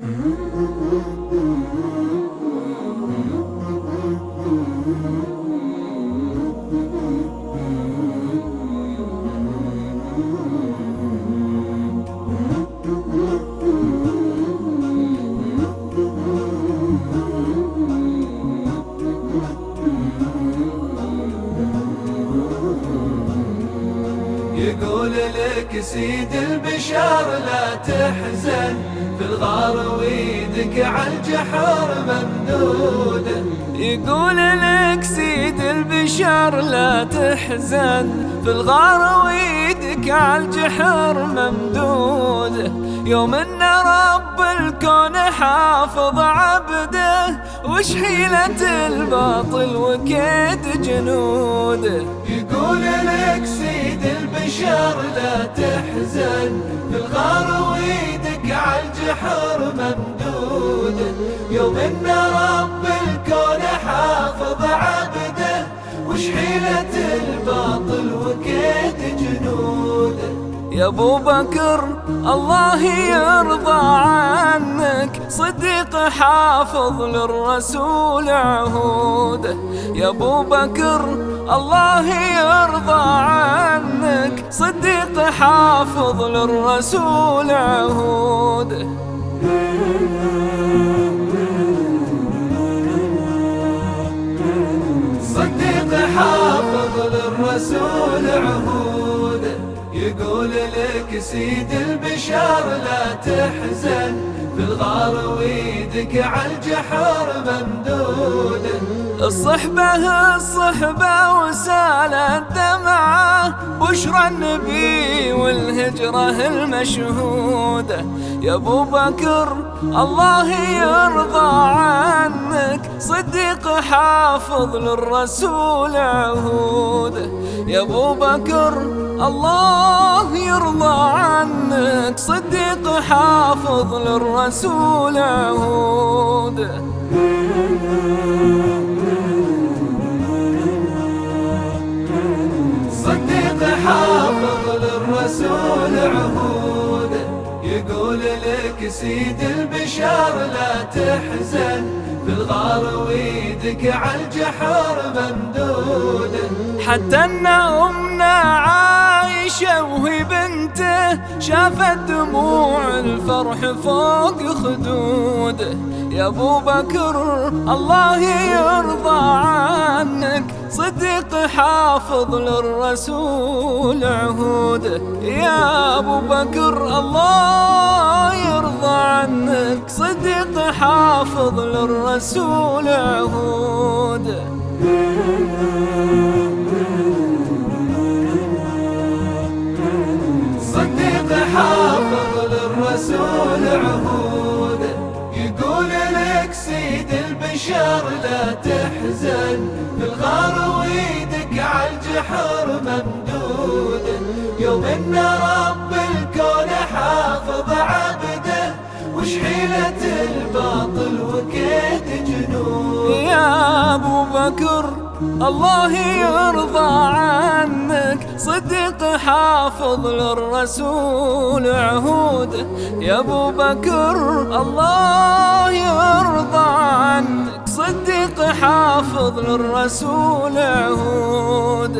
Mm-hmm. يقول لك سيد البشار لا تحزن في الغار ويدك عالجحر ممدودة يقول لك سيد البشار لا تحزن في الغار ويدك عالجحر ممدودة يوم ان رب الكون حافظ عبده، وش حيلة الباطل وكيد جنوده يقول لك سيد البشار البشر لا تحزن. في الغار ويدك عالجحر ممدود. يوم ان رب الكون حافظ عبده، وش حيلة الباطل وكيد جنود. يا ابو بكر، الله يرضى عنك. صديق حافظ للرسول عهوده يا ابو بكر، الله يرضى عنك. صديق حافظ للرسول عهوده صديق حافظ للرسول عهوده يقول لك سيد البشار لا تحزن في الغار ويدك على الجحر ممدوده الصحبة الصحبة وسال الدمعة بشرى النبي والهجرة المشهودة يا ابو بكر، الله يرضى عنك. صديق حافظ للرسول عهوده يا ابو بكر، الله يرضى عنك. صديق حافظ للرسول عهوده للرسول عهوده يقول لك سيد البشار لا تحزن، في الغار ويدك عالجحر ممدوده حتى ان امنا عايشه وهي بنته، شافت دموع الفرح فوق خدوده يا ابو بكر، الله يرضى عنك. صدق حافظ للرسول عهوده يا ابو بكر الله يرضى عنك. صدق حافظ للرسول عهوده البشر لا تحزن. في الغار ويدك عالجحر ممدوده يوم ان رب الكون حافظ عبده، وش حيلة الباطل وكيد جنود. يا ابو بكر، الله يرضى عنك. صديق حافظ للرسول عهوده. يا ابو بكر، الله يرضى حافظ عهود